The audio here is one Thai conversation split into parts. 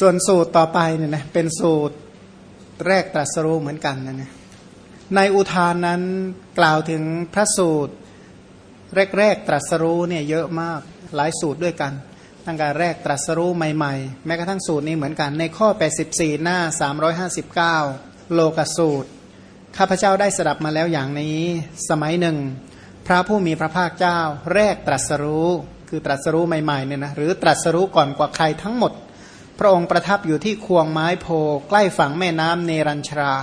ส่วนสูตรต่อไปเนี่ยนะเป็นสูตรแรกตรัสรู้เหมือนกันนะนะในอุทานนั้นกล่าวถึงพระสูตร แรกๆตรัสรู้เนี่ยเยอะมากหลายสูตรด้วยกัน ตั้งแต่แรกตรัสรู้ใหม่ๆ แม้กระทั่งสูตรนี้เหมือนกัน ในข้อ 84 หน้า 359 โลกสูตร ข้าพเจ้าได้สดับมาแล้วอย่างนี้ สมัยหนึ่ง พระผู้มีพระภาคเจ้า แรกตรัสรู้ คือตรัสรู้ใหม่ๆเนี่ยนะหรือตรัสรู้ก่อนกว่าใครทั้งหมด พระองค์ประทับอยู่ที่ควงไม้โพใกล้ฝั่งแม่น้ำเนรัญชรา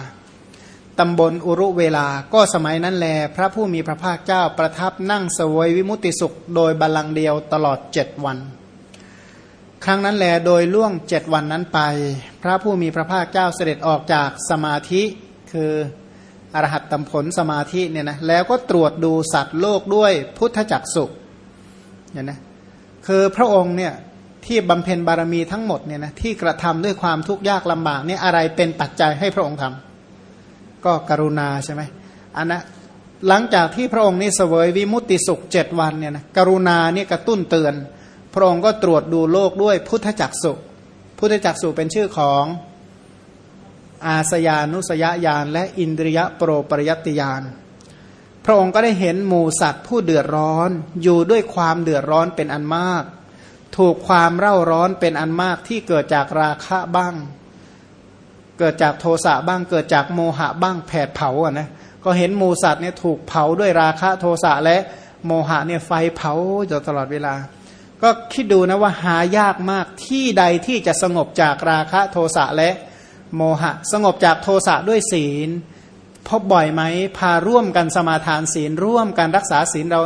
ตำบลอุรุเวลาก็สมัยนั้นแล พระผู้มีพระภาคเจ้าประทับนั่งสวยวิมุติสุข โดยบาลังเดียวตลอดเจ็ดวัน ครั้งนั้นแลโดยล่วงเจ็ดวันนั้นไป พระผู้มีพระภาคเจ้าเสด็จออกจากสมาธิคืออรหัตตผลสมาธิเนี่ยนะแล้วก็ตรวจดูสัตว์โลกด้วยพุทธจักสุเนี่ยนะคือพระองค์เนี่ย ที่บำเพ็ญบารมีทั้งหมดเนี่ยนะที่กระทำด้วยความทุกข์ยากลำบากเนี่ยอะไรเป็นปัจจัยให้พระองค์ทำก็กรุณาใช่ไหมอันนะหลังจากที่พระองค์นี้เสวยวิมุตติสุขเจ็ดวันเนี่ยนะกรุณาเนี่ยกระตุ้นเตือน พระองค์ก็ตรวจดูโลกด้วยพุทธจักสุพุทธจักสุเป็นชื่อของอาสยานุสยญาณและอินทรียโปรปริยติญาณพระองค์ก็ได้เห็นหมูสัตว์ผู้เดือดร้อนอยู่ด้วยความเดือดร้อนเป็นอันมาก ถูกความเร่าร้อนเป็นอันมากที่เกิดจากราคะบ้าง เกิดจากโทสะบ้าง เกิดจากโมหะบ้างแผดเผาอะนะก็เห็นมูสัตว์เนี่ยถูกเผาด้วยราคะโทสะและโมหะเนี่ยไฟเผาอยู่ตลอดเวลา ก็คิดดูนะว่าหายากมากที่ใดที่จะสงบจากราคะโทสะและโมหะ สงบจากโทสะด้วยศีล พบบ่อยไหมพาร่วมกันสมาทานศีลร่วมกันรักษาศีลเรา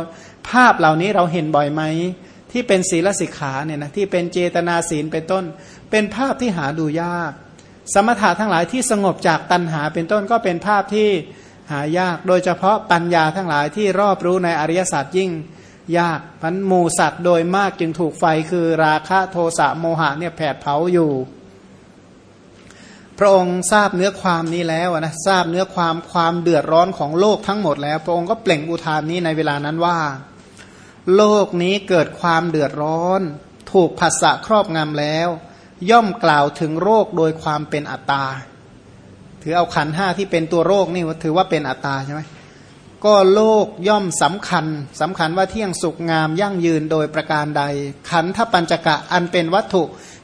ภาพเหล่านี้เราเห็นบ่อยไหม ที่เป็นศีลสิกขาเนี่ยนะที่เป็นเจตนาศีลเป็นต้น เป็นภาพที่หาดูยาก สมถะทั้งหลายที่สงบจากตัณหาเป็นต้นก็เป็นภาพที่หายาก โดยเฉพาะปัญญาทั้งหลายที่รอบรู้ในอริยศาสัจยิ่งยากพันหมูสัตว์โดยมากจึงถูกไฟคือราคะโทสะโมหะเนี่ยแผดเผาอยู่ พระองค์ทราบเนื้อความนี้แล้วนะทราบเนื้อความความเดือดร้อนของโลกทั้งหมดแล้ว พระองค์ก็เปล่งอุทานนี้ในเวลานั้นว่า โลกนี้เกิดความเดือดร้อน ถูกผัสสะครอบงำแล้ว ย่อมกล่าวถึงโรคโดยความเป็นอัตตา ถือเอาขันห้าที่เป็นตัวโรคนี่ถือว่าเป็นอัตตาใช่ไหมก็โลกย่อมสำคัญสำคัญว่าเที่ยงสุขงามยั่งยืนโดยประการใด ขันธปัญจกะอันเป็นวัตถุ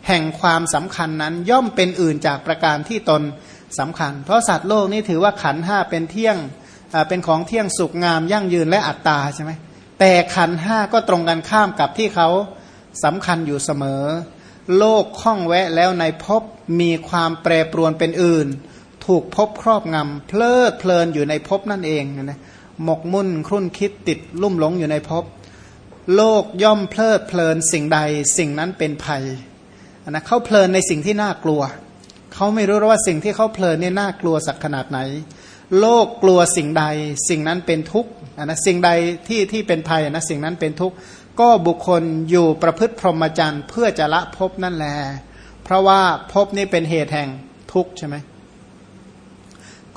แห่งความสำคัญนั้นย่อมเป็นอื่นจากประการที่ตนสำคัญ เพราะสัตว์โลกนี่ถือว่าขันห้าเป็นเที่ยงเป็นของเที่ยงสุขงามยั่งยืนและอัตตาใช่ไหม แต่ขันห้าก็ตรงกันข้ามกับที่เขาสำคัญอยู่เสมอ โลกข้องแวะแล้วในภพมีความแปรปรวนเป็นอื่น ถูกภพครอบงำเพลิดเพลินอยู่ในภพนั่นเองนะหมกมุ่นครุ่นคิดติดลุ่มหลงอยู่ในภพโลกย่อมเพลิดเพลินสิ่งใดสิ่งนั้นเป็นภัยนะเขาเพลินในสิ่งที่น่ากลัว เขาไม่รู้ว่าสิ่งที่เขาเพลินเนี่ยน่ากลัวสักขนาดไหน โลกกลัวสิ่งใด สิ่งนั้นเป็นทุกข์ นะสิ่งใดที่ที่เป็นภัยนะสิ่งนั้นเป็นทุกข์ก็บุคคลอยู่ประพฤติพรหมจรรย์เพื่อจะละภพนั่นแหละเพราะว่าภพนี้เป็นเหตุแห่งทุกข์ใช่ไหม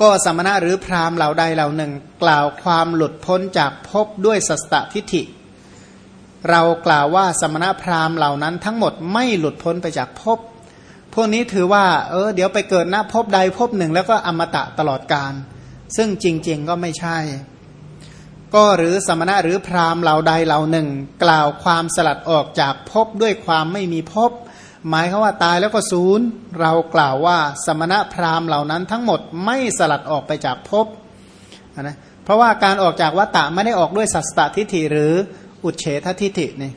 ก็สมณะหรือพราหมณ์เหล่าใดเหล่าหนึ่ง กล่าวความหลุดพ้นจากภพด้วยสัสตทิฏฐิ เรากล่าวว่าสมณะพราหมณ์เหล่านั้นทั้งหมดไม่หลุดพ้นไปจากภพพวกนี้ถือว่าเออเดี๋ยวไปเกิดหน้าภพใดภพหนึ่งแล้วก็อมตะตลอดกาลซึ่งจริง ๆ ก็ไม่ใช่ ก็หรือสมณะหรือพราหมณ์เหล่าใดเหล่าหนึ่ง กล่าวความสลัดออกจากภพด้วยความไม่มีภพหมายคือว่าตายแล้วก็ศูนย์เรากล่าวว่าสมณะพราหมณ์เหล่านั้นทั้งหมดไม่สลัดออกไปจากภพนะเพราะว่าการออกจากวัตตะไม่ได้ออกด้วยสัสตทิฏฐิหรืออุเฉททิฏฐินี่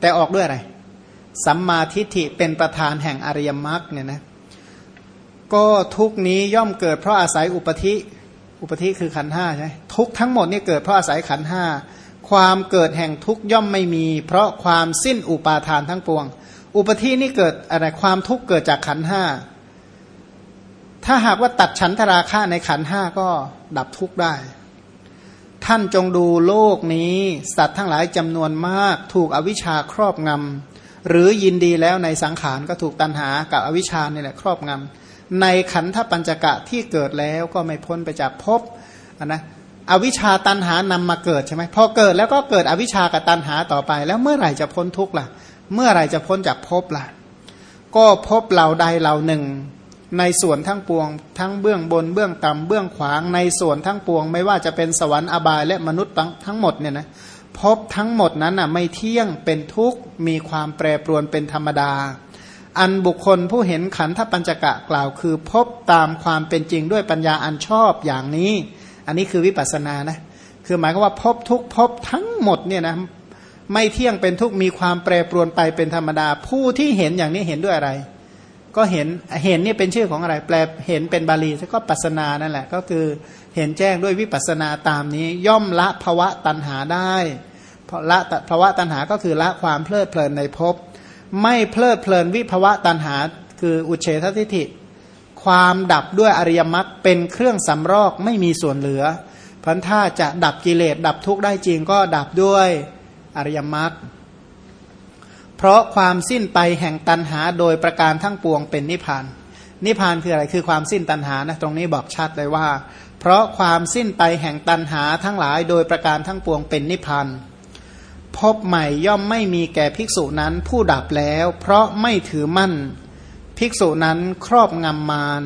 แต่ออกด้วยอะไรสัมมาทิฏฐิเป็นประธานแห่งอริยมรรคเนี่ยนะก็ทุกนี้ย่อมเกิดเพราะอาศัยอุปธิ อุปธิคือขันห้าใช่ทุกทั้งหมดนี่เกิดเพราะอาศัยขันห้าความเกิดแห่งทุกย่อมไม่มี เพราะความสิ้นอุปาทานทั้งปวง อุปธินี่เกิดอะไรความทุกข์เกิดจากขันห้าถ้าหากว่าตัดฉันทราคะในขันห้าก็ดับทุกข์ได้ ท่านจงดูโลกนี้ สัตว์ทั้งหลายจำนวนมาก ถูกอวิชชาครอบงำหรือยินดีแล้วในสังขารก็ถูกตัณหากับอวิชชานี่แหละครอบงำ ในขันธปัญจกะที่เกิดแล้วก็ไม่พ้นไปจากภพนะอวิชาตันหานำมาเกิดใช่ไหมพอเกิดแล้วก็เกิดอวิชากับตันหาต่อไป แล้วเมื่อไหร่จะพ้นทุกข์ล่ะ เมื่อไหร่จะพ้นจากภพล่ะ ก็พบเหล่าใดเหล่าหนึ่ง ในส่วนทั้งปวง ทั้งเบื้องบนเบื้องต่ำเบื้องขวางในส่วนทั้งปวง ไม่ว่าจะเป็นสวรรค์อบายและมนุษย์ทั้งหมดเนี่ยนะพบทั้งหมดนั้นอะไม่เที่ยงเป็นทุกข์มีความแปรปรวนเป็นธรรมดา อันบุคคลผู้เห็นขันธปัญจกะกล่าว คือพบตามความเป็นจริงด้วยปัญญาอันชอบอย่างนี้ อันนี้คือวิปัสสนานะคือหมายก็ว่าพบทุกพบทั้งหมดเนี่ยนะไม่เที่ยงเป็นทุกมีความแปรปรวนไปเป็นธรรมดา ผู้ที่เห็นอย่างนี้เห็นด้วยอะไร ก็เห็นเห็นนี่เป็นชื่อของอะไร แปลเห็นเป็นบาลีก็ปัสนานั่นแหละ ก็คือเห็นแจ้งด้วยวิปัสนาตามนี้ ย่อมละภวะตัณหาได้เพราะละภาวะตัณหาก็คือละความเพลิดเพลินในภพ ไม่เพลิดเพลินวิภวะตัณหา คืออุเฉททิฏฐิ ความดับด้วยอริยมรรคเป็นเครื่องสำรอกไม่มีส่วนเหลือพันถ้าจะดับกิเลสดับทุกข์ได้จริงก็ดับด้วยอริยมรรคเพราะความสิ้นไปแห่งตันหาโดยประการทั้งปวงเป็นนิพพานนิพพานคืออะไรคือความสิ้นตันหานะตรงนี้บอกชัดเลยว่า เพราะความสิ้นไปแห่งตันหาทั้งหลายโดยประการทั้งปวงเป็นนิพพาน พบใหม่ย่อมไม่มีแก่ภิกษุนั้นผู้ดับแล้ว เพราะไม่ถือมั่น ภิกษุนั้นครอบงำมาร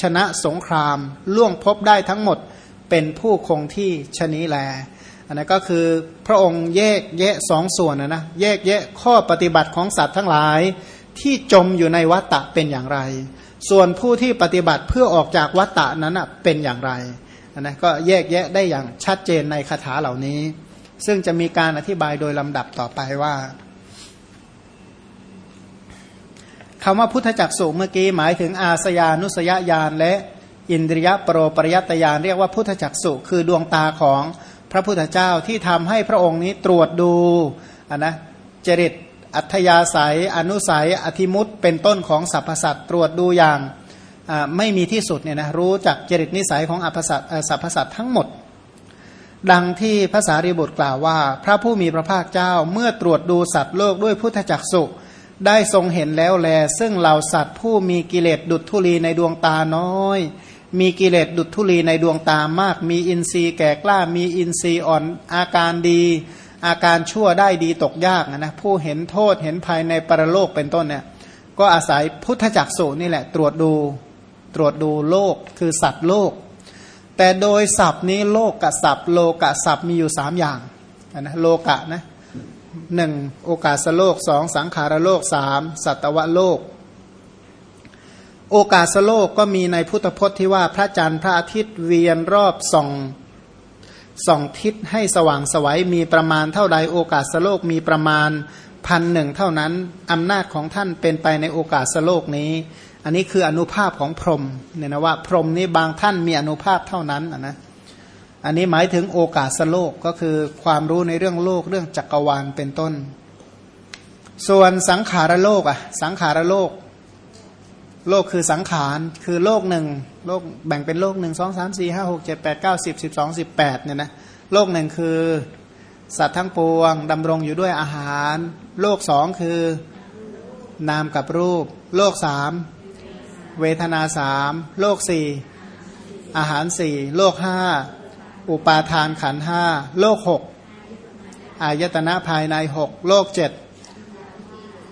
ชนะสงคราม ล่วงพบได้ทั้งหมดเป็นผู้คงที่ชนี้แล อันนั้นก็คือพระองค์แยกแยะสองส่วนนะนะแยกแยะข้อปฏิบัติของสัตว์ทั้งหลายที่จมอยู่ในวัตตะเป็นอย่างไร ส่วนผู้ที่ปฏิบัติเพื่อออกจากวัตตะนั้นเป็นอย่างไรอันนะก็แยกแยะได้อย่างชัดเจนในคาถาเหล่านี้ ซึ่งจะมีการอธิบายโดยลำดับต่อไปว่าคำว่าพุทธจักสุเมื่อกี้หมายถึงอาสยานุสยญาณและอินทรียโปรปริยตยานเรียกว่าพุทธจักสุคือดวงตาของพระพุทธเจ้าที่ทำให้พระองค์นี้ตรวจดูนนะจริตอัธยาศัย อนุสัย อธิมุตเป็นต้นของสรรพสัตว์ตรวจดูอย่างไม่มีที่สุดเนี่ยนะรู้จักจริตนิสัยของอภสัตสรรพสัตว์ทั้งหมด ดังที่ภาษารีบุตรกล่าวว่า พระผู้มีพระภาคเจ้าเมื่อตรวจดูสัตว์โลกด้วยพุทธจักสุได้ทรงเห็นแล้วแล ซึ่งเหล่าสัตว์ผู้มีกิเลสดุจทุลีในดวงตาน้อย มีกิเลสดุจทุลีในดวงตามาก มีอินทรีย์แก่กล้ามีอินทรีย์อ่อนอาการดี อาการชั่วได้ดีตกยากนะผู้เห็นโทษเห็นภายในปรโลกเป็นต้นเนี่ยก็อาศัยพุทธจักสุนี่แหละ ตรวจดูตรวจดูโลกคือสัตว์โลก แต่โดยศัพท์นี้โลกกับศัพท์ โลกศัพท์มีอยู่สามอย่างนะโลกะนะหนึ่งโอกาสโลกสองสังขารโลกสามสัตวโลก โอกาสโลกก็มีในพุทธพจน์ที่ว่าพระจันทร์พระอาทิตย์เวียนรอบส่องส่องทิศให้สว่างสวัยมีประมาณเท่าใดโอกาสโลกมีประมาณพันหนึ่งเท่านั้นอำนาจของท่านเป็นไปในโอกาสโลกนี้ อันนี้คืออนุภาพของพรหมเนี่ยนะว่าพรหมนี้บางท่านมีอนุภาพเท่านั้นนะอันนี้หมายถึงโอกาสโลกก็คือความรู้ในเรื่องโลกเรื่องจักรวาลเป็นต้น ส่วนสังขารโลกอะสังขารโลก โลกคือสังขารคือโลกหนึ่งโลกแบ่งเป็นโลกหนึ่งสองสามสี่ห้าหกเจ็ดแปดเก้าสิบสิบสองสิบแปดเนี่ยนะโลกหนึ่งคือสัตว์ทั้งปวงดำรงอยู่ด้วยอาหาร โลกสองคือนามกับรูป โลกสาม เวทนาสามโลกสี่อาหารสี่โลกห้าอุปาทานขันห้าโลกหกอายตนะภายในหกโลกเจ็ด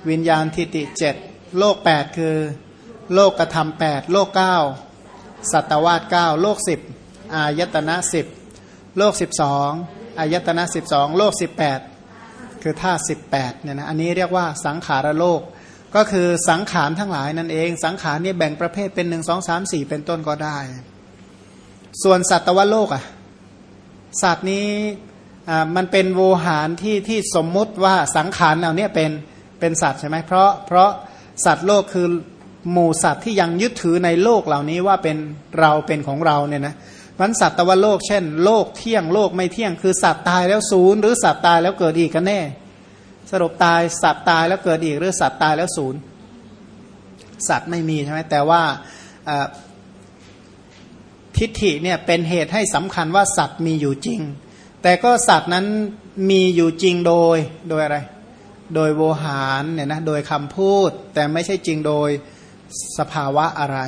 วิญญาณทิติเจ็ดโลกแปดคือ โลกกระทำแปดโลกเก้าสัตวาสเก้าโลกสิบอายตนะสิบโลกสิบสองอายตนะสิบสองโลกสิบแปดคือท่าสิบแปดเนี่ยนะอันนี้เรียกว่าสังขารโลก ก็คือสังขารทั้งหลายนั่นเอง สังขารนี่แบ่งประเภทเป็นหนึ่งสองสามสี่เป็นต้นก็ได้ ส่วนสัตวโลกอะสัตว์นี้มันเป็นโวหารที่ที่สมมุติว่าสังขารเหล่านี้เป็นเป็นสัตว์ใช่ไหมเพราะเพราะสัตว์โลกคือหมู่สัตว์ที่ยังยึดถือในโลกเหล่านี้ว่าเป็นเราเป็นของเราเนี่ยนะมันสัตว์ตะวันโลกเช่น โลกเที่ยงโลกไม่เที่ยงคือสัตว์ตายแล้วศูนย์หรือสัตว์ตายแล้วเกิดอีกกันแน่ สรุปตายสัตว์ตายแล้วเกิดอีกหรือสัตว์ตายแล้วศูนย์สัตว์ไม่มีใช่ไหมแต่ว่าทิฏฐิเนี่ยเป็นเหตุให้สำคัญว่าสัตว์มีอยู่จริง แต่ก็สัตว์นั้นมีอยู่จริงโดยโดยอะไร โดยโวหารเนี่ยนะโดยคำพูด แต่ไม่ใช่จริงโดยสภาวะอะไร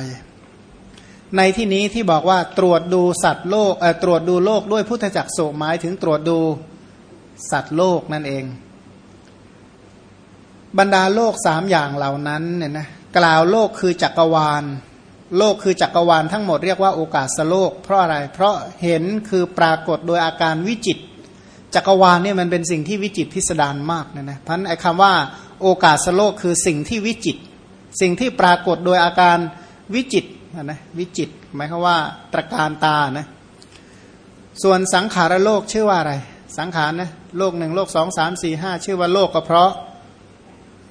ในที่นี้ที่บอกว่าตรวจดูสัตว์โลกตรวจดูโลกด้วยพุทธจักรโสหมายถึงตรวจดูสัตว์โลกนั่นเอง บรรดาโลกสามอย่างเหล่านั้นเนี่ยนะกล่าวโลกคือจักรวาล โลกคือจักรวาลทั้งหมดเรียกว่าโอกาสโลก เพราะอะไร เพราะเห็นคือปรากฏโดยอาการวิจิต จักรวาลเนี่ยมันเป็นสิ่งที่วิจิตพิสดารมากเนะนะพันไอ้คำว่าโอกาสโลกคือสิ่งที่วิจิต สิ่งที่ปรากฏโดยอาการวิจิตนะวิจิตหมายความว่าตรการตานะส่วนสังขารโลกชื่อว่าอะไร สังขารนะโลกหนึ่งโลกสองสามสี่ห้าชื่อว่าโลกก็เพราะ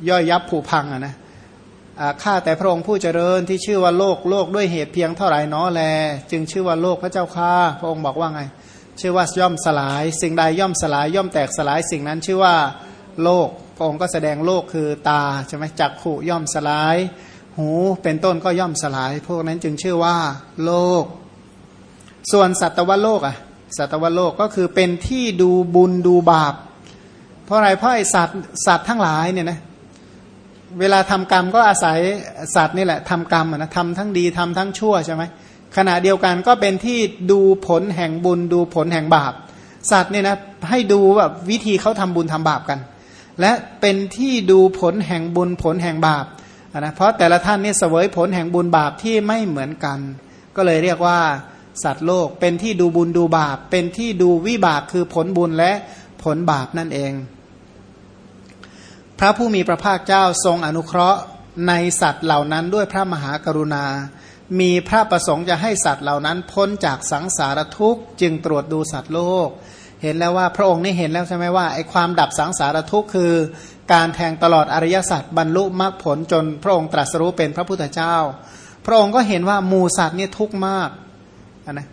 ย่อยยับผุพังอะนะข้าแต่พระองค์ผู้เจริญที่ชื่อว่าโลกโลกด้วยเหตุเพียงเท่าไหร่น้อแล จึงชื่อว่าโลกพระเจ้าข้าพระองค์บอกว่าไง ชื่อว่าย่อมสลาย สิ่งใดย่อมสลาย ย่อมแตกสลายสิ่งนั้นชื่อว่าโลกพระองค์ก็แสดงโลกคือตาใช่ไหมจักขุย่อมสลาย หูเป็นต้นก็ย่อมสลาย พวกนั้นจึงชื่อว่าโลก ส่วนสัตวโลกอะสัตวโลกก็คือเป็นที่ดูบุญดูบาป เพราะอะไรเพราะไอสัตว์สัตว์ทั้งหลายเนี่ยนะ เวลาทำกรรมก็อาศัยสัตว์นี่แหละทำกรรมนะทำทั้งดีทำทั้งชั่วใช่ไหมขณะเดียวกันก็เป็นที่ดูผลแห่งบุญดูผลแห่งบาป สัตว์เนี่ยนะให้ดูแบบวิธีเขาทำบุญทำบาปกัน และเป็นที่ดูผลแห่งบุญผลแห่งบาปนะเพราะแต่ละท่านนี่เสวยผลแห่งบุญบาปที่ไม่เหมือนกัน ก็เลยเรียกว่าสัตว์โลกเป็นที่ดูบุญดูบาป เป็นที่ดูวิบากคือผลบุญและผลบาปนั่นเอง พระผู้มีพระภาคเจ้าทรงอนุเคราะห์ในสัตว์เหล่านั้นด้วยพระมหากรุณา มีพระประสงค์จะให้สัตว์เหล่านั้นพ้นจากสังสารทุกข์จึงตรวจดูสัตว์โลก เห็นแล้วว่าพระองค์นี่เห็นแล้วใช่ไหมว่าไอ้ความดับสังสารทุกข์คือ การแทงตลอดอริยสัจบรรลุมรรคผลจนพระองค์ตรัสรู้เป็นพระพุทธเจ้า พระองค์ก็เห็นว่ามูสัตว์นี่ทุกข์มากนะ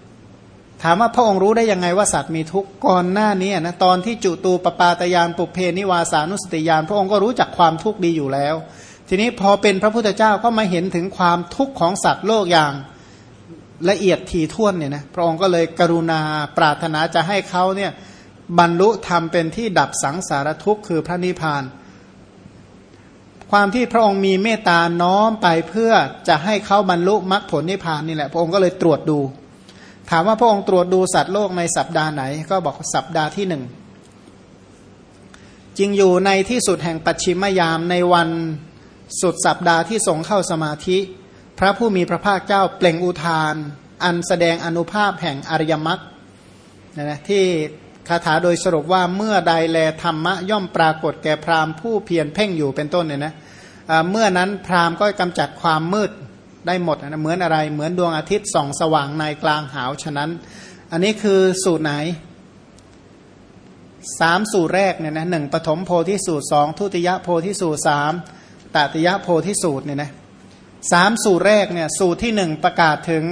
ถามว่าพระองค์รู้ได้ยังไงว่าสัตว์มีทุกข์ก่อนหน้านี้นะตอนที่จุตูปปาตยานปุเพนิวาสานุสติยานพระองค์ก็รู้จักความทุกข์ดีอยู่แล้ว ทีนี้พอเป็นพระพุทธเจ้าก็มาเห็นถึงความทุกข์ของสัตว์โลกอย่างละเอียดถี่ถ้วนเนี่ยนะพระองค์ก็เลยกรุณาปรารถนาจะให้เขาเนี่ยบรรลุธรรมเป็นที่ดับสังสารทุกข์คือพระนิพพาน ความที่พระองค์มีเมตตาน้อมไปเพื่อจะให้เขาบรรลุมรรคผลนิพพานนี่แหละพระองค์ก็เลยตรวจดู ถามว่าพระองค์ตรวจดูสัตว์โลกในสัปดาห์ไหน ก็บอกสัปดาห์ที่หนึ่งจริงอยู่ในที่สุดแห่งปัจฉิมยามในวันสุดสัปดาห์ที่ทรงเข้าสมาธิ พระผู้มีพระภาคเจ้าเปล่งอุทาน อันแสดงอนุภาพแห่งอริยมรรคนะที่คาถาโดยสรุปว่าเมื่อใดแลธรรมะย่อมปรากฏแก่พราหมณ์ผู้เพียรเพ่งอยู่เป็นต้นเนี่ยนะเมื่อนั้นพราหมณ์ก็กำจัดความมืด ได้หมดนะเหมือนอะไร เหมือนดวงอาทิตย์ส่องสว่างในกลางหาวฉะนั้น อันนี้คือสูตรไหนสามสูตรแรกเนี่ยนะหนึ่งปฐมโพธิสูตรสองทุติยโพธิสูตรสามตติยโพธิสูตรเนี่ยนะสามสูตรแรกเนี่ยสูตรที่หนึ่งประกาศถึง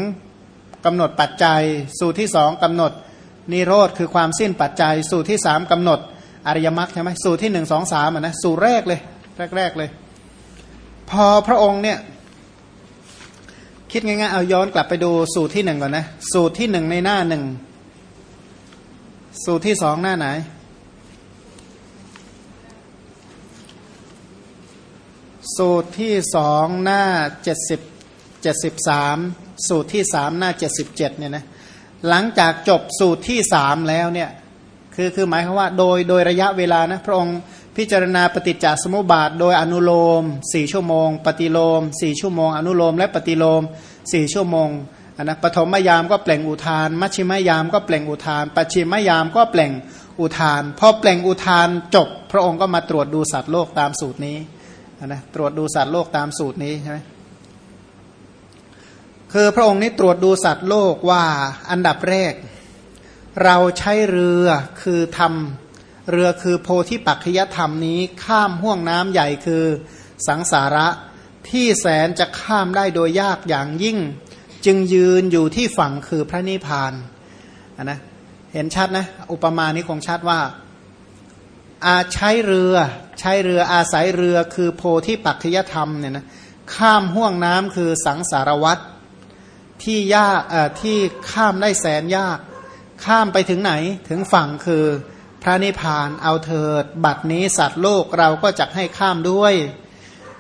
กำหนดปัจจัย สูตรที่สองกำหนดนิโรธคือความสิ้นปัจจัย สูตรที่สามกำหนดอริยมรรคใช่ไหมสูตรที่หนึ่งสองสามอะนะสูตรแรกเลย แรกๆเลย พอพระองค์เนี่ย คิดง่ายๆ เอาย้อนกลับไปดูสูตรที่หนึ่งก่อนนะ สูตรที่หนึ่งในหน้าหนึ่ง สูตรที่สองหน้าไหน สูตรที่สองหน้าเจ็ดสิบเจ็ดสิบสามสูตรที่สามหน้าเจ็ดสิบเจ็ดเนี่ยนะหลังจากจบสูตรที่สามแล้วเนี่ยคือคือหมายความว่าโดยโดยระยะเวลานะพระองค์ พิจารณาปฏิจจสมุปบาท โดยอนุโลมสี่ชั่วโมง ปฏิโลมสี่ชั่วโมง อนุโลม และปฏิโลมสี่ชั่วโมงนนะปฐมยามก็เปล่งอุทาน มัชชิมยามก็เปล่งอุทาน ปัจฉิมยามก็เปล่งอุทาน พอเปล่งอุทานจบ พระองค์ก็มาตรวจดูสัตว์โลกตามสูตรนี้นะตรวจดูสัตว์โลกตามสูตรนี้ใช่ไหมคือพระองค์นี้ตรวจดูสัตว์โลกว่าอันดับแรก เราใช้เรือคือทำ เรือคือโพธิปัจขยธรรมนี้ข้ามห่วงน้ำใหญ่คือสังสาระที่แสนจะข้ามได้โดยยากอย่างยิ่ง จึงยืนอยู่ที่ฝั่งคือพระนิพพานนนะเห็นชัดนะอุปมานี้คงชัดว่า อาใช้เรือใช้เรืออาศัยเรือคือโพธิปัจขยธรรมเนี่ยนะข้ามห่วงน้ำคือสังสารวัตรที่ยากที่ข้ามได้แสนยาก ข้ามไปถึงไหนถึงฝั่งคือ พระนิพพานเอาเถิด บัดนี้สัตว์โลกเราก็จะให้ข้ามด้วย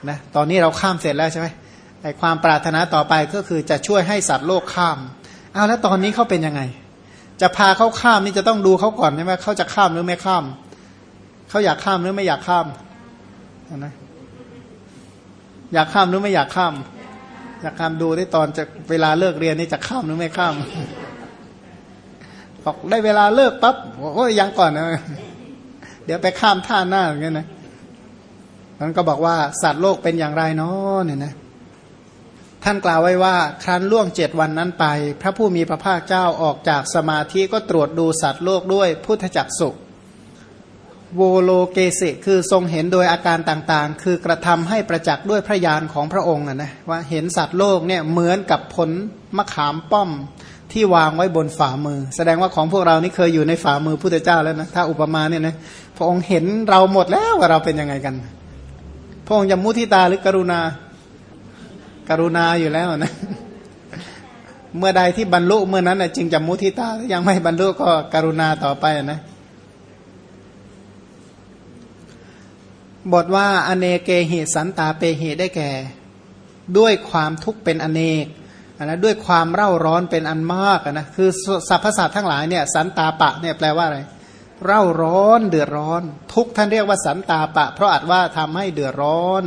นะตอนนี้เราข้ามเสร็จแล้วใช่ไหมไอความปรารถนาต่อไปก็คือจะช่วยให้สัตว์โลกข้ามเอาแล้วตอนนี้เขาเป็นยังไง จะพาเขาข้ามนี่จะต้องดูเขาก่อนใช่ไหมเขาจะข้ามหรือไม่ข้ามเขาอยากข้ามหรือไม่อยากข้ามนะอยากข้ามหรือไม่อยากข้าม อยากข้ามดูที่ตอนจะเวลาเลิกเรียนนี่จะข้ามหรือไม่ข้าม บอกได้เวลาเลิกปั๊บโอ้ยยังก่อนนะเดี๋ยวไปข้ามท่าหน้าอย่างเงี้ยนะมันก็บอกว่าสัตว์โลกเป็นอย่างไรเนาะเนี่ยนะท่านกล่าวไว้ว่าครั้นล่วงเจ็ดวันนั้นไป พระผู้มีพระภาคเจ้าออกจากสมาธิก็ตรวจดูสัตว์โลกด้วยพุทธจักสุโวโลเกสิคือทรงเห็นโดยอาการต่างๆ คือกระทำให้ประจักษ์ด้วยพระญาณของพระองค์นะว่าเห็นสัตว์โลกเนี่ยเหมือนกับผลมะขามป้อม ที่วางไว้บนฝ่ามือ แสดงว่าของพวกเรานี่เคยอยู่ในฝ่ามือพุทธเจ้าแล้วนะถ้าอุปมาเนี่ยนะพระองค์เห็นเราหมดแล้วว่าเราเป็นยังไงกัน พระองค์จะมุทิตาหรือกรุณากรุณาอยู่แล้วนะเมื่อใดที่บรรลุเมื่อนั้นจึงจะมุทิตายังไม่บรรลุก็กรุณาต่อไปนะบทว่าอเนเกหิสันตาเปเหิได้แก่ ด้วยความทุกข์เป็นอเนก นะด้วยความเร่าร้อนเป็นอันมากนะคือสรรพสัตว์ทั้งหลายเนี่ยสันตาปะเนี่ยแปลว่าอะไร เร่าร้อนเดือดร้อน ทุกท่านเรียกว่าสันตาปะ เพราะอัดว่าทำให้เดือดร้อน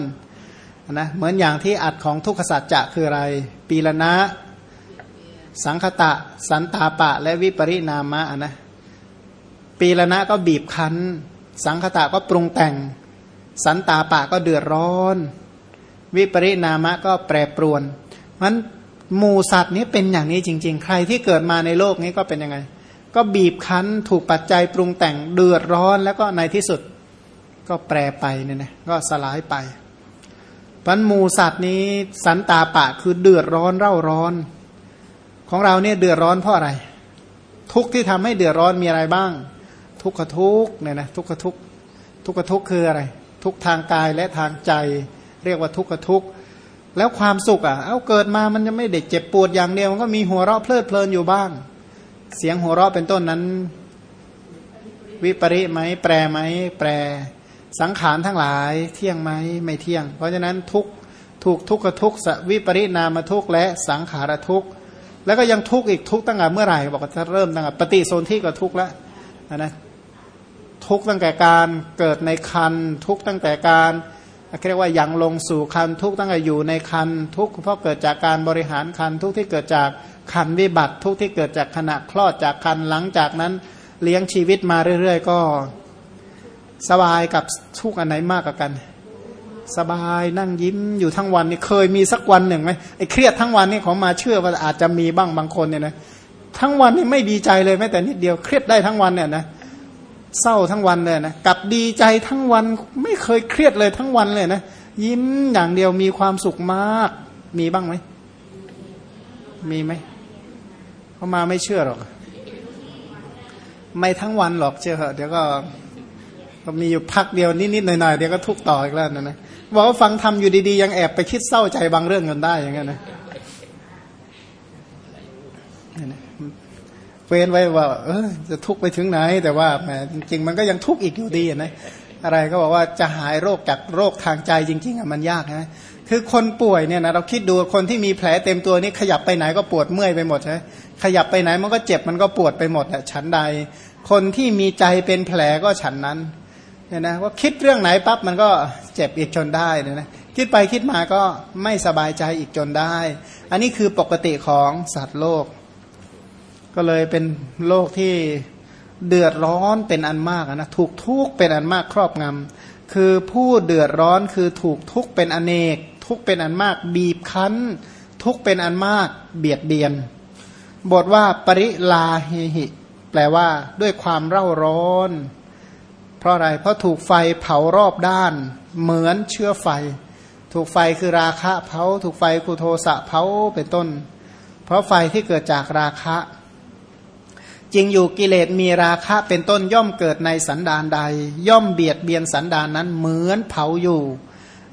นะเหมือนอย่างที่อัดของทุกขสัจจะคืออะไร ปีละนะสังคตะ สันตาปะ และวิปริณามะนะปีละนะก็บีบคั้น สังคตะก็ปรุงแต่ง สันตาปะก็เดือดร้อน วิปริณามะก็แปรปรวนมัน หมูสัตว์นี้เป็นอย่างนี้จริง ๆ ใครที่เกิดมาในโลกนี้ก็เป็นยังไง ก็บีบคั้นถูกปัจจัยปรุงแต่งเดือดร้อนแล้วก็ในที่สุดก็แปรไปเนี่ยนะก็สลายไปปันหมูสัตว์นี้สันตาปะคือเดือดร้อนเร่าร้อน ของเราเนี่ยเดือดร้อนเพราะอะไร ทุกที่ทำให้เดือดร้อนมีอะไรบ้าง ทุกขทุกเนี่ยนะทุกขทุกทุกขทุกคืออะไร ทุกทางกายและทางใจ เรียกว่าทุกขทุก แล้วความสุขอะ เอาเกิดมามันจะไม่เด็กเจ็บปวดอย่างเดียวมันก็มีหัวเราะเพลิดเพลินอยู่บ้าง เสียงหัวเราะเป็นต้นนั้น วิปริไหมแปรไหมแปร สังขารทั้งหลาย เที่ยงไหมไม่เที่ยง เพราะฉะนั้นทุกถูกทุกขทุกสวิปริณามทุกและสังขารทุกแล้วก็ยังทุกอีกทุกตั้งแต่เมื่อไหร่บอกว่าจะเริ่มตั้งแต่ปฏิโซนที่ก็ทุกแล้วนะทุกตั้งแต่การเกิดในคันทุกตั้งแต่การ เรียกว่ายังลงสู่คันทุกตั้งแต่อยู่ในคันทุกเพราะเกิดจากการบริหารคันทุกที่เกิดจากคันวิบัติทุกที่เกิดจากขณะคลอดจากคันหลังจากนั้นเลี้ยงชีวิตมาเรื่อย ๆ ก็สบายกับทุกอันไหนมากกว่ากัน สบายนั่งยิ้มอยู่ทั้งวันนี่เคยมีสักวันหนึ่งไหมไอ้เครียดทั้งวันนี่ของมาเชื่อว่าอาจจะมีบ้างบางคนเนี่ยนะทั้งวันนี่ไม่ดีใจเลยแม้แต่นิดเดียวเครียดได้ทั้งวันเนี่ยนะ เศร้าทั้งวันเลยนะกับดีใจทั้งวันไม่เคยเครียดเลยทั้งวันเลยนะยิ้มอย่างเดียวมีความสุขมาก มีบ้างไหมมีไหมเขามาไม่เชื่อหรอก ไม่ทั้งวันหรอกเชื่อเหอะเดี๋ยวก็ก็มีอยู่พักเดียวนิดๆหน่อยๆเดี๋ยวก็ทุกต่ออีกแล้วนะนะบอกว่าฟังทำอยู่ดีๆ ยังแอบไปคิดเศร้าใจบางเรื่องกันได้อย่างเงี้ยนะ เฟ้นไว้ว่า เออจะทุกข์ไปถึงไหน แต่ว่าแหมจริง ๆ มันก็ยังทุกข์อีกอยู่ดีนะอะไรก็บอกว่าจะหายโรคจากโรคทางใจจริง ๆอะมันยากนะคือคนป่วยเนี่ยนะเราคิดดูคนที่มีแผลเต็มตัวนี่ขยับไปไหนก็ปวดเมื่อยไปหมดใช่ขยับไปไหนมันก็เจ็บมันก็ปวดไปหมดอะฉันใด คนที่มีใจเป็นแผลก็ฉันนั้นเนี่ยนะว่าคิดเรื่องไหนปั๊บมันก็เจ็บอีกจนได้เนี่ยนะคิดไปคิดมาก็ไม่สบายใจอีกจนได้ อันนี้คือปกติของสัตว์โลก ก็เลยเป็นโลกที่เดือดร้อนเป็นอันมากนะถูกทุกเป็นอันมากครอบงำคือผู้เดือดร้อนคือถูกทุกเป็นอเนก ทุกเป็นอันมาก บีบคั้น ทุกเป็นอันมาก เบียดเบียน บทว่าปริลาเฮหิ แปลว่าด้วยความเร่าร้อน เพราะอะไรเพราะถูกไฟเผารอบด้าน เหมือนเชื้อไฟ ถูกไฟคือราคะเผา ถูกไฟคุโทสะเผาเป็นต้น เพราะไฟที่เกิดจากราคะ จริงอยู่กิเลสมีราคะเป็นต้นย่อมเกิดในสันดานใด ย่อมเบียดเบียนสันดานนั้นเหมือนเผาอยู่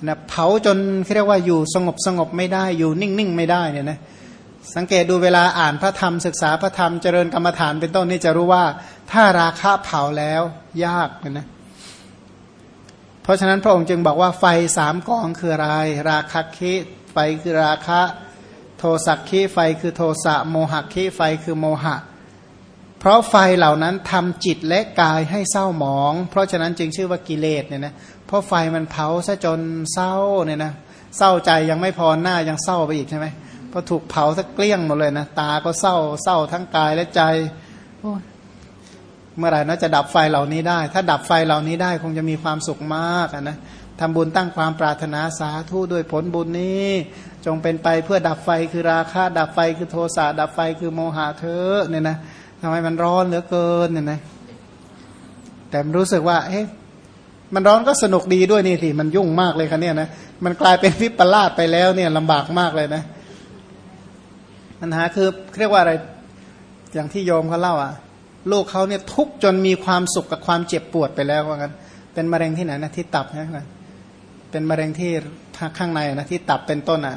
นะเผาจนเรียกว่าอยู่สงบสงบไม่ได้อยู่นิ่งนิ่งไม่ได้เนี่ยนะสังเกตดูเวลาอ่านพระธรรมศึกษาพระธรรมเจริญกรรมฐานเป็นต้นนี่จะรู้ว่าถ้าราคะเผาแล้วยากนะเพราะฉะนั้นพระองค์จึงบอกว่าไฟสามกองคืออะไร ราคะคิไฟคือราคะ โทสักคิไฟคือโทสะโมหะคิไฟคือโมหะ เพราะไฟเหล่านั้นทำจิตและกายให้เศร้าหมอง เพราะฉะนั้นจึงชื่อว่ากิเลสเนี่ยนะเพราะไฟมันเผาซะจนเศร้าเนี่ยนะเศร้าใจยังไม่พอหน้ายังเศร้าไปอีกใช่ไหมพอถูกเผาสักเกลี้ยงหมดเลยนะตาก็เศร้าเศร้าทั้งกายและใจเมื่อไหร่น่าจะดับไฟเหล่านี้ได้ ถ้าดับไฟเหล่านี้ได้คงจะมีความสุขมากนะทำบุญตั้งความปรารถนาสาธุด้วยผลบุญนี้ จงเป็นไปเพื่อดับไฟคือราคะดับไฟคือโทสะดับไฟคือโมหะเธอเนี่ยนะ ทำไมมันร้อนเหลือเกินเนี่ยนะแต่รู้สึกว่า เอ๊ะมันร้อนก็สนุกดีด้วยนี่สิมันยุ่งมากเลยคันเนี่ยนะมันกลายเป็นวิปลาสไปแล้วเนี่ยลำบากมากเลยนะปัญหาคือเรียกว่าอะไรอย่างที่โยมเขาเล่าอะลูกเขาเนี่ยทุกจนมีความสุขกับความเจ็บปวดไปแล้วว่างั้นเป็นมะเร็งที่ไหนนะที่ตับนะเป็นมะเร็งที่ข้างในนะที่ตับเป็นต้นอะ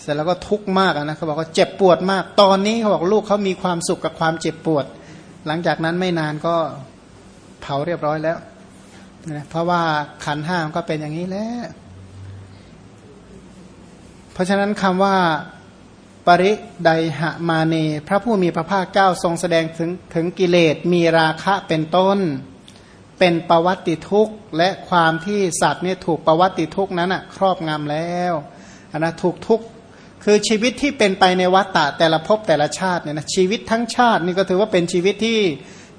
เสร็จแล้วก็ทุกข์มากนะเขาบอกว่าเจ็บปวดมาก ตอนนี้เขาบอกลูกเขามีความสุขกับความเจ็บปวด หลังจากนั้นไม่นานก็เผาเรียบร้อยแล้วนะเพราะว่าขันห้ามก็เป็นอย่างนี้แล้วเพราะฉะนั้นคำว่าปริไดหะมาเน พระผู้มีพระภาคเจ้าทรงแสดงถึงถึงกิเลสมีราคะเป็นต้น เป็นประวัติทุกข์ และความที่สัตว์เนี่ยถูกประวัติทุกข์นั้นอะครอบงำแล้วนนะถูกทุกข์ คือชีวิตที่เป็นไปในวัฏฏะแต่ละภพแต่ละชาติเนี่ยนะชีวิตทั้งชาตินี่ก็ถือว่าเป็นชีวิตที่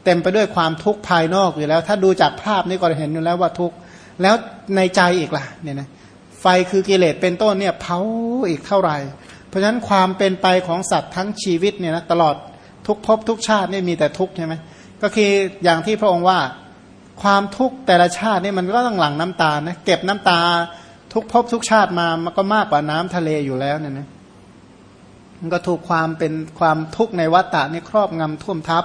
เต็มไปด้วยความทุกข์ภายนอกอยู่แล้ว ถ้าดูจากภาพนี่ก็เห็นอยู่แล้วว่าทุกข์แล้วในใจอีกล่ะเนี่ยนะไฟคือกิเลสเป็นต้นเนี่ยเผาอีกเท่าไหร่ เพราะฉะนั้นความเป็นไปของสัตว์ทั้งชีวิตเนี่ยนะตลอดทุกภพทุกชาตินี่มีแต่ทุกข์ใช่ไหมก็คืออย่างที่พระองค์ว่าความทุกข์แต่ละชาตินี่มันก็ต้องหลั่งน้ำตานะเก็บน้ำตาทุกภพทุกชาติมามันก็มากกว่าน้ำทะเลอยู่แล้วเนี่ยนะมัน ก็ถูกความเป็นความทุกข์ในวัฏฏะนี่ครอบงำท่วมทับ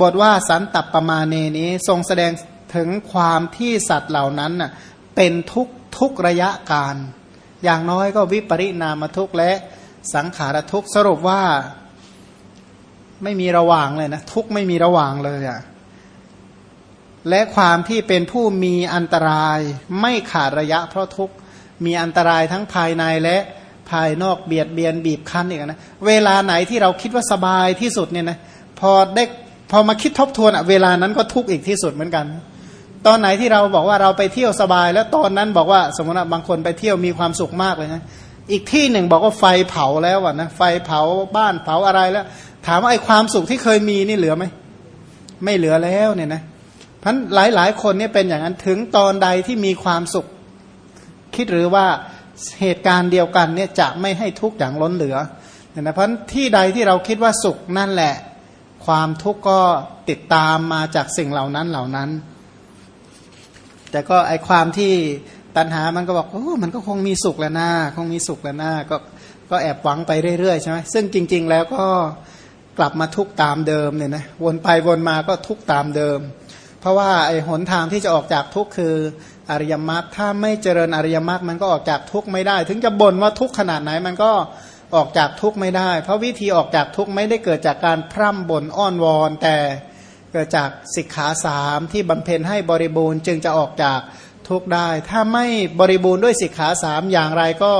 บทว่าสันตับประมาเนนี้ทรงแสดงถึงความที่สัตว์เหล่านั้นน่ะเป็นทุกทุกระยะการ อย่างน้อยก็วิปริณามทุกและสังขารทุกสรุปว่าไม่มีระหว่างเลยนะทุกไม่มีระหว่างเลยอะ่ะและความที่เป็นผู้มีอันตรายไม่ขาดระยะเพราะทุกมีอันตรายทั้งภายในและ ภายนอกเบียดเบียนบีบคั้นอีกนะเวลาไหนที่เราคิดว่าสบายที่สุดเนี่ยนะพอได้พอมาคิดทบทวนอะเวลานั้นก็ทุกข์อีกที่สุดเหมือนกัน ตอนไหนที่เราบอกว่าเราไปเที่ยวสบาย แล้วตอนนั้นบอกว่าสมมติว่าบางคนไปเที่ยวมีความสุขมากเลยนะอีกที่หนึ่งบอกว่าไฟเผาแล้วอะนะไฟเผาบ้านเผาอะไรแล้ว ถามว่าไอ้ความสุขที่เคยมีนี่เหลือไหมไม่เหลือแล้วเนี่ยนะพันหลายหลายคนเนี่ยเป็นอย่างนั้นถึงตอนใดที่มีความสุข คิดหรือว่า เหตุการณ์เดียวกันเนี่ยจะไม่ให้ทุกข์อย่างล้นเหลือเนี่ยนะพันที่ใดที่เราคิดว่าสุขนั่นแหละ ความทุกข์ก็ติดตามมาจากสิ่งเหล่านั้นเหล่านั้น แต่ก็ไอความที่ตัณหามันก็บอกโอ้มันก็คงมีสุขแล้วนะคงมีสุขแล้วนะก็ก็แอบหวังไปเรื่อยๆใช่ไหมซึ่งจริง ๆ แล้วก็กลับมาทุกตามเดิมเนี่ยนะวนไปวนมาก็ทุกตามเดิม เพราะว่าไอ้หนทางที่จะออกจากทุกคือ อริยมรรคถ้าไม่เจริญอริยมรรคมันก็ออกจากทุกข์ไม่ได้ ถึงจะบ่นว่าทุกข์ขนาดไหนมันก็ออกจากทุกข์ไม่ได้ เพราะวิธีออกจากทุกข์ไม่ได้เกิดจากการพร่ำบ่นอ้อนวอน แต่เกิดจากสิกขาสามที่บำเพ็ญให้บริบูรณ์ จึงจะออกจากทุกข์ได้ ถ้าไม่บริบูรณ์ด้วยสิกขาสามอย่างไรก็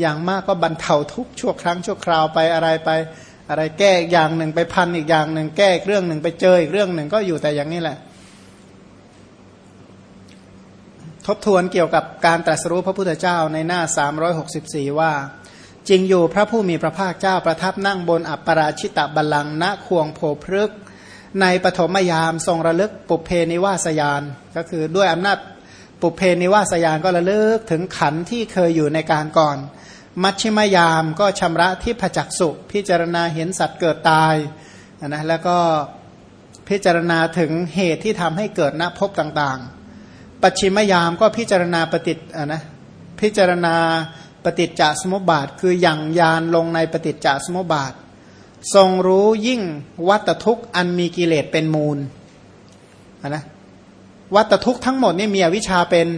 อย่างมากก็บรรเทาทุกข์ชั่วครั้งชั่วคราวไปอะไรไป อะไรแก้อย่างหนึ่งไปพันอีกอย่างหนึ่งแก้เรื่องหนึ่งไปเจออีกเรื่องหนึ่งก็อยู่แต่อย่างนี้แหละ ทบทวนเกี่ยวกับการตรัสรู้พระพุทธเจ้าในหน้า 364 ว่า จริงอยู่พระผู้มีพระภาคเจ้าประทับนั่งบนอัปปราชิตบัลลังก์ณควงโพพฤกในปฐมยามทรงระลึกปุเพนิวาสยาน ก็คือด้วยอำนาจปุเพนิวาสยานก็ระลึกถึงขันที่เคยอยู่ในการก่อน มัชชิมยามก็ชำระที่ผจักสุพิจารณาเห็นสัตว์เกิดตายนะแล้วก็พิจารณาถึงเหตุที่ทำให้เกิดณภพต่างๆ ปัจฉิมยามก็พิจารณาปฏิอะนะพิจารณาปฏิจจสมุปบาท คืออย่างยานลงในปฏิจจสมุปบาท ทรงรู้ยิ่งวัตทุกข์อันมีกิเลสเป็นมูลนะวัตทุกข์ทั้งหมดนี่มีอวิชชาเป็น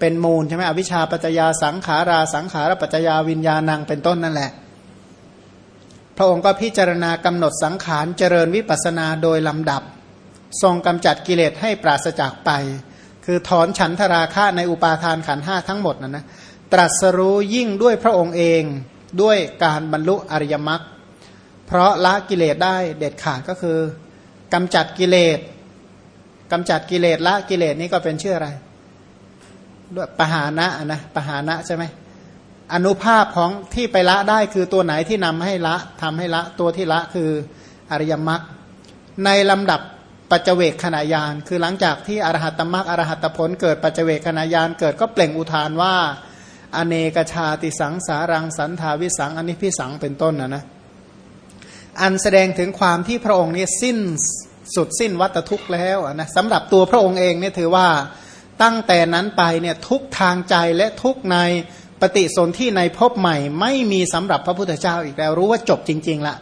เป็นมูลใช่ไหมอวิชชาปัจจยาสังขาราสังขารปัจจยาวิญญาณังเป็นต้นนั่นแหละ พระองค์ก็พิจารณากำหนดสังขารเจริญวิปัสนาโดยลำดับ ทรงกำจัดกิเลสให้ปราศจากไป คือถอนฉันทราคะในอุปาทานขันห้าทั้งหมดนะนะตรัสรู้ยิ่งด้วยพระองค์เองด้วยการบรรลุอริยมรรคเพราะละกิเลสได้เด็ดขาดก็คือกำจัดกิเลสกำจัดกิเลสละกิเลสนี่ก็เป็นชื่ออะไร ด้วยปหานะนะปหานะใช่ไหมอนุภาพของที่ไปละได้คือตัวไหนที่นำให้ละทำให้ละตัวที่ละคืออริยมรรคในลำดับ ปัจเจกขณะยาน คือหลังจากที่อรหัตตมรรคอรหัตผลเกิดปัจเจกขณะยานเกิดก็เปล่งอุทานว่า อเนกชาติสังสารังสันทาวิสังอนิพิสังเป็นต้นนะนะอันแสดงถึงความที่พระองค์นี้สิ้นสุดสิ้นวัตทุกข์แล้วนะสำหรับตัวพระองค์เองเนี่ยถือว่าตั้งแต่นั้นไปเนี่ยทุกทางใจและทุกในปฏิสนธิในภพใหม่ ไม่มีสำหรับพระพุทธเจ้าอีกแล้วรู้ว่าจบจริง ๆละ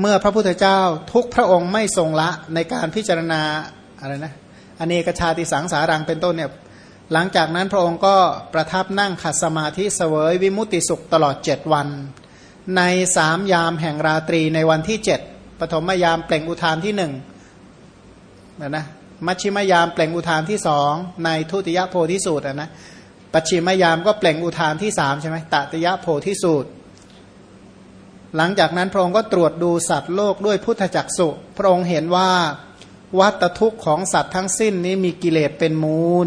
เมื่อพระพุทธเจ้าทุกพระองค์ไม่ทรงละในการพิจารณาอะไรนะอเนกชาติสังสารังเป็นต้นเนี่ยหลังจากนั้นพระองค์ก็ประทับนั่งขัดสมาธิเสวยวิมุติสุขตลอดเจ็ดวัน ในสามยามแห่งราตรีในวันที่เจ็ดปฐมยามเปล่งอุทานที่หนึ่งนะนะมัชชิมยามเปล่งอุทานที่สองในทุติยโพธิสูตรนะปัจฉิมยามก็เปล่งอุทานที่สามใช่ไหมตติยโพธิสูตร หลังจากนั้นพระองค์ก็ตรวจดูสัตว์โลกด้วยพุทธจักสุพระองค์เห็นว่าวัตทุกข์ของสัตว์ทั้งสิ้นนี้มีกิเลสเป็นมูล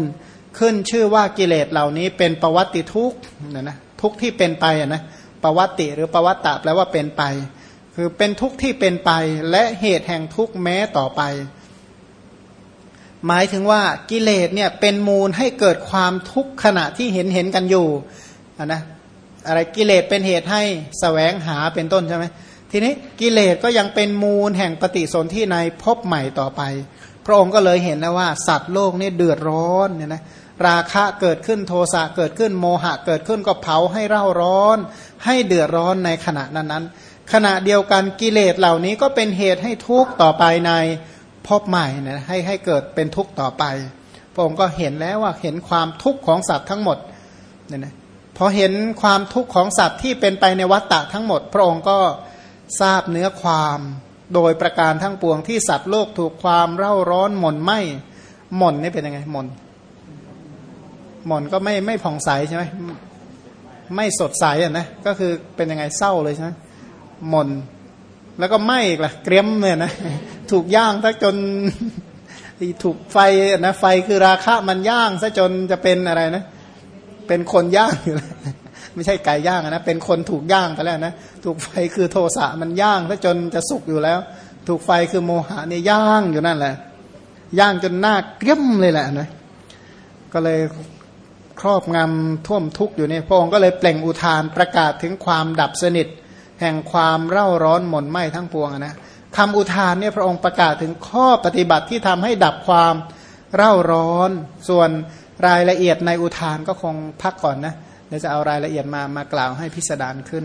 ขึ้นชื่อว่ากิเลสเหล่านี้เป็นประวัติทุกข์นะนะทุกที่เป็นไปอะนะประวัติหรือประวัตตะแปลว่าเป็นไป คือเป็นทุกข์ที่เป็นไปและเหตุแห่งทุกข์แม้ต่อไป หมายถึงว่ากิเลสเนี่ยเป็นมูลให้เกิดความทุกข์ขณะที่เห็นเห็นกันอยู่นะ อะไรกิเลสเป็นเหตุให้สแสวงหาเป็นต้นใช่ไหมทีนี้กิเลสก็ยังเป็นมูลแห่งปฏิสนธิในภพใหม่ต่อไป พระองค์ก็เลยเห็นนะว่า สัตว์โลกนี่เดือดร้อนเนี่ยนะราคะเกิดขึ้นโทสะเกิดขึ้นโมหะเกิดขึ้นก็เผาให้เร่าร้อน ให้เดือดร้อนในขณะนั้นนั้นขณะเดียวกันกิเลสเหล่านี้ก็เป็นเหตุให้ทุกข์ต่อไปในพบใหม่นะให้ให้เกิดเป็นทุกข์ต่อไป พระองค์ก็เห็นแล้วว่าเห็นความทุกข์ของสัตว์ทั้งหมดเนี่ยนะ พอเห็นความทุกข์ของสัตว์ที่เป็นไปในวัฏฏะทั้งหมด พระองค์ก็ทราบเนื้อความโดยประการทั้งปวงที่สัตว์โลกถูกความเร่าร้อนหม่นไหมหม่นนี่เป็นยังไงหม่นหม่นก็ไม่ไม่ผ่องใสใช่ไหมไม่สดใสอะนะก็คือเป็นยังไงเศร้าเลยใช่ไหมหม่นแล้วก็ไหม้อีกล่ะเกรียมเนี่ยนะถูกย่างซะจนถูกไฟนะไฟคือราคะมันย่างซะจนจะเป็นอะไรนะ เป็นคนย่างอยู่แล้วไม่ใช่ไก่ย่างนะเป็นคนถูกย่างไปแล้วนะถูกไฟคือโทสะมันย่างซะจนจะสุกอยู่แล้ว ถูกไฟคือโมหะเนี่ยย่างอยู่นั่นแหละ ย่างจนหน้าเกรียมเลยแหละนะก็เลยครอบงำท่วมทุกข์อยู่ในพระองค์ก็เลยเปล่งอุทานประกาศถึงความดับสนิท แห่งความเร่าร้อนหม่นไหม้ทั้งปวงนะคำอุทานเนี่ยพระองค์ประกาศถึงข้อปฏิบัติที่ทำให้ดับความเร่าร้อนส่วน รายละเอียดในอุทานก็คงพักก่อนนะเดี๋ยวจะเอารายละเอียดมา มากล่าวให้พิสดารขึ้น